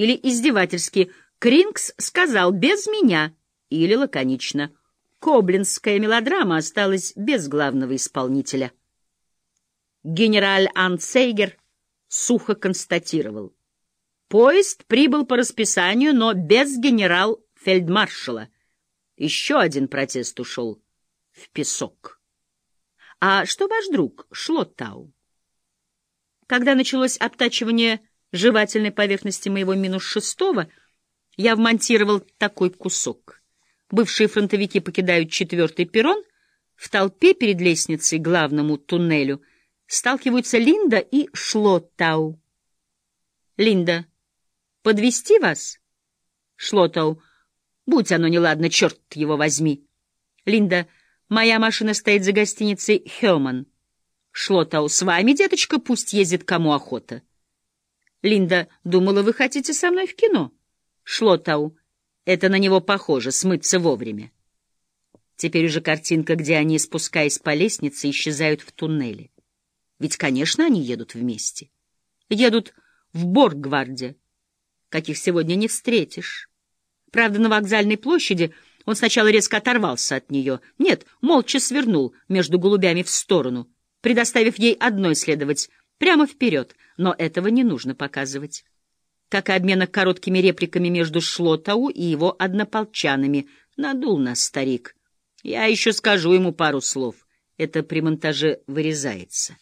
Или издевательски «Крингс сказал без меня» или лаконично «Коблинская мелодрама осталась без главного исполнителя». Генераль Анцейгер сухо констатировал. Поезд прибыл по расписанию, но без генерал-фельдмаршала. Еще один протест ушел в песок. А что ваш друг Шлоттау? Когда началось обтачивание жевательной поверхности моего минус шестого, я вмонтировал такой кусок. Бывшие фронтовики покидают четвертый перрон, в толпе перед лестницей к главному туннелю сталкиваются Линда и Шлоттау. Линда, подвести вас? Шлоттау, будь оно неладно, черт его возьми. Линда, моя машина стоит за гостиницей Хёман. Шлоттау, с вами, деточка, пусть ездит кому охота. Линда, думала, вы хотите со мной в кино? Шлоттау, это на него похоже, смыться вовремя. Теперь уже картинка, где они, спускаясь по лестнице, исчезают в туннеле. Ведь, конечно, они едут вместе. Едут в Боргварде, каких сегодня не встретишь. Правда, на вокзальной площади он сначала резко оторвался от нее. Нет, молча свернул между голубями в сторону, предоставив ей одной следовать прямо вперед, но этого не нужно показывать. Как и обмена короткими репликами между Шлотау и его однополчанами. Надул нас старик. Я еще скажу ему пару слов. Это при монтаже вырезается.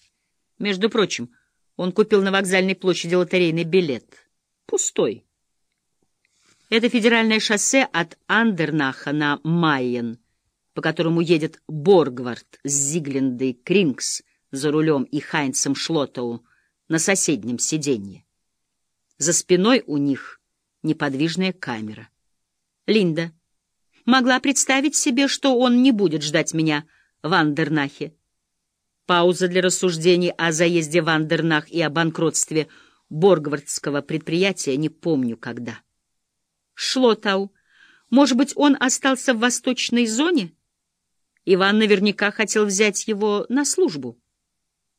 Между прочим, он купил на вокзальной площади лотерейный билет. Пустой. Это федеральное шоссе от Андернаха на Майен, по которому едет Боргвард с Зиглендой Крингс за рулем и Хайнцем Шлотоу на соседнем сиденье. За спиной у них неподвижная камера. Линда могла представить себе, что он не будет ждать меня в Андернахе. Пауза для рассуждений о заезде в Андернах и о банкротстве Боргвардского предприятия не помню когда. Шлотау. Может быть, он остался в восточной зоне? Иван наверняка хотел взять его на службу.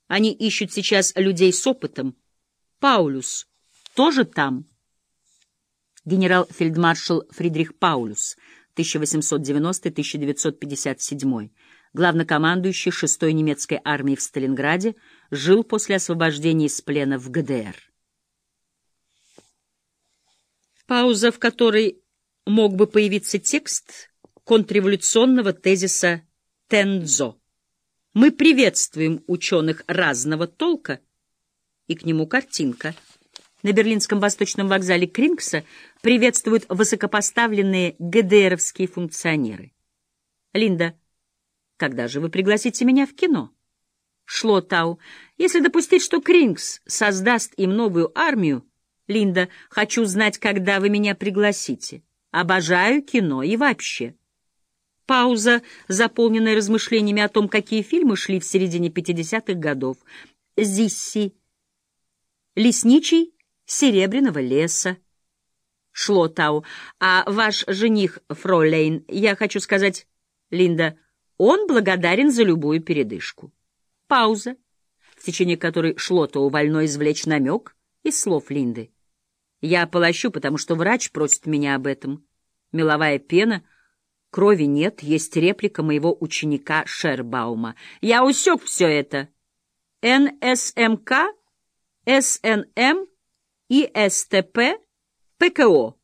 Они ищут сейчас людей с опытом. Паулюс тоже там. Генерал-фельдмаршал Фридрих Паулюс, 1890-1957, главнокомандующий 6-й немецкой армии в Сталинграде, жил после освобождения из плена в ГДР. Пауза, в которой мог бы появиться текст контрреволюционного тезиса Тензо. Мы приветствуем ученых разного толка, и к нему картинка. На берлинском восточном вокзале Крингса приветствуют высокопоставленные ГДРовские функционеры. Линда, когда же вы пригласите меня в кино? Шлотау, если допустить, что Крингс создаст им новую армию, Линда, хочу знать, когда вы меня пригласите. Обожаю кино и вообще. Пауза, заполненная размышлениями о том, какие фильмы шли в середине 50-х годов. Зисси. Лесничий Серебряного леса. Шлотау. А ваш жених, Фролейн, я хочу сказать, Линда, он благодарен за любую передышку. Пауза, в течение которой Шлотау вольно извлечь намек из слов Линды. Я полощу, потому что врач просит меня об этом. Меловая пена — Крови нет, есть реплика моего ученика Шербаума. Я усек все это. НСМК, СНМ и СТП, ПКО.